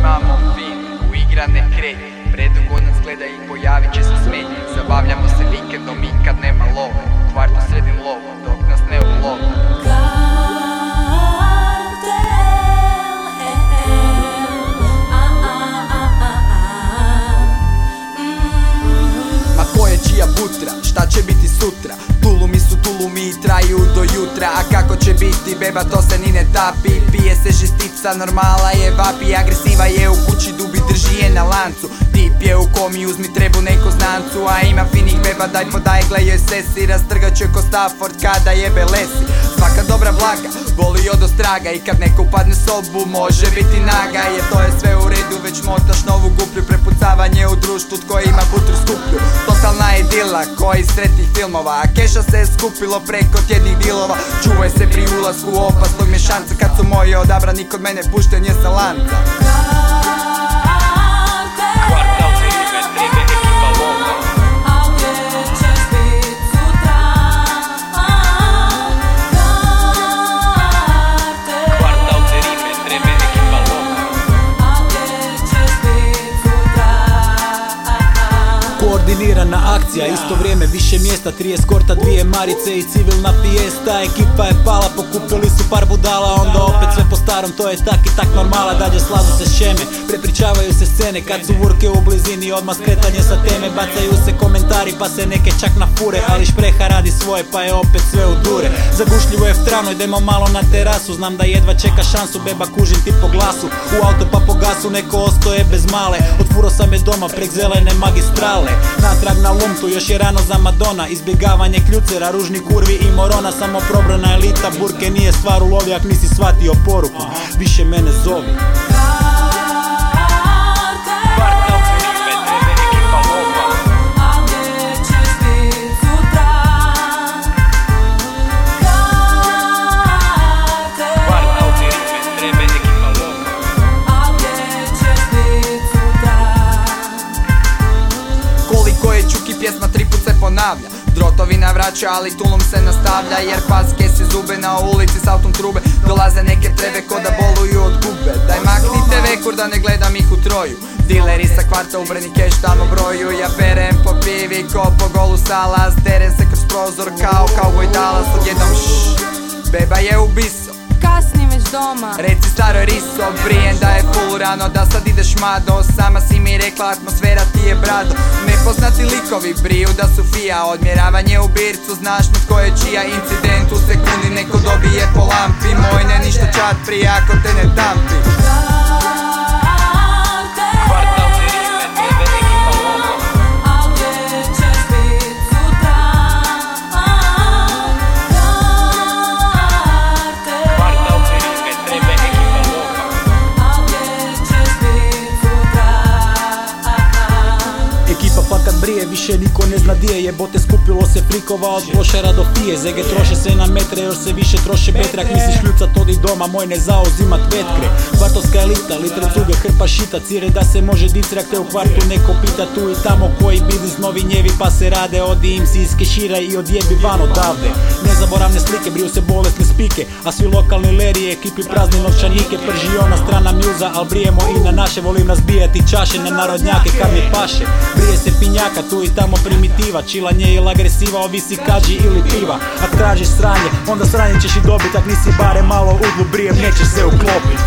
imamo fin, uigrane krenje Predugo nas gleda i pojavit će se smenje Zabavljamo se vikendom i kad nema love. U kvartu sredim lovo, dok nas ne ulove Ma čija šta će biti sutra? Tulumi su tulumi i traju do jutra. A kako će biti beba to se ni tapi Pije se žestica, normala je vapi Agresiva je u kući, dubi drži je na lancu. Tip je u komi, uzmi trebu neko znancu A ima finih beba, daj podaj, gle joj sesi Rastrgat će ko Stafford kada jebe lesi Svaka dobra vlaga, voli od ostraga I kad neko upadne sobu, može biti naga Jer to je idila, koji iz sretnih filmova A keša se je skupilo preko tjednih dilova Čuvaj se pri ulasku opasnog mješanca Kad su moji odabrani kod mene pušten je sa Koordinirana akcija, isto vrijeme, više mjesta, tri eskorta, dvije marice i civilna fiesta Ekipa je pala, pokupili su par budala, onda opet sve po starom, to je tak i tak normala. Dalje slažu se šeme, prepričavaju se scene, kad su vurke u blizini, odmah skretanje sa teme. Bacaju se komentari, pa se neke čak na fure, ali špreha radi svoje, pa je opet sve u dure. Zagušljivo je vtrano, idemo malo na terasu, znam da jedva čeka šansu, beba kužim ti po glasu. U auto pa po gasu, neko ostoje bez male, otfuro sam je doma prek zelene magistrale. Natrag na lumtu, još je rano za Madonna Izbjegavanje kljucera, ružni kurvi i morona Samo probrana elita, burke nije stvar u lovi Ak nisi shvatio poruku, više mene zovi put se ponavlja Drotovi navraća, ali tulum se nastavlja Jer paske se zube na ulici s autom trube. Dolaze neke trebe ko da boluju od gube. Daj maknite vekur da ne gledam ih u troju. Dileri sa kvarta ubrani keš tamo broju. Ja perem po pivi ko po golu sala Sterem se kroz prozor kao cowboy Dallas Odjednom. Šš, beba je ubiso Kasni već doma. Reci staroj riso, brijem da je rano Da sad ideš mado, sama si mi rekla atmosfera ti je brado Nepoznati likovi briju da su fija. Odmjeravanje u bircu, znaš mi tko je čija. Incident u sekundi neko dobije po lampi. Moj ne ništa čat prije ako te ne tampi ne zna di je Jebote skupilo se frikova od plošera do fije. Zege troše se na metre, još se više troše betre Ak misliš ljucat, odi doma, moj ne zauzimat vetkre Kvartovska elita, litre cuge, hrpa šita. Cire da se može dicrak te u kvartu neko pita Tu i tamo koji biznis. Novi njevi pa se rade Odi im si iskešira i odjebi van odavde. Nezaboravne slike, briju se bolesne spike. A svi lokalni lerije, ekipi prazni novčanike. Prži ona strana mjuza, al brijemo i na naše. Volim razbijati čaše na narodnjake kad mi paše. Brije se pinjaka, tu i tamo primitiva. Čilanje ili agresiva, ovisi kađi ili piva. Ak tražiš sranje, onda sranje ćeš i dobit. Ak nisi bare malo udlu brijem, nećeš se uklopit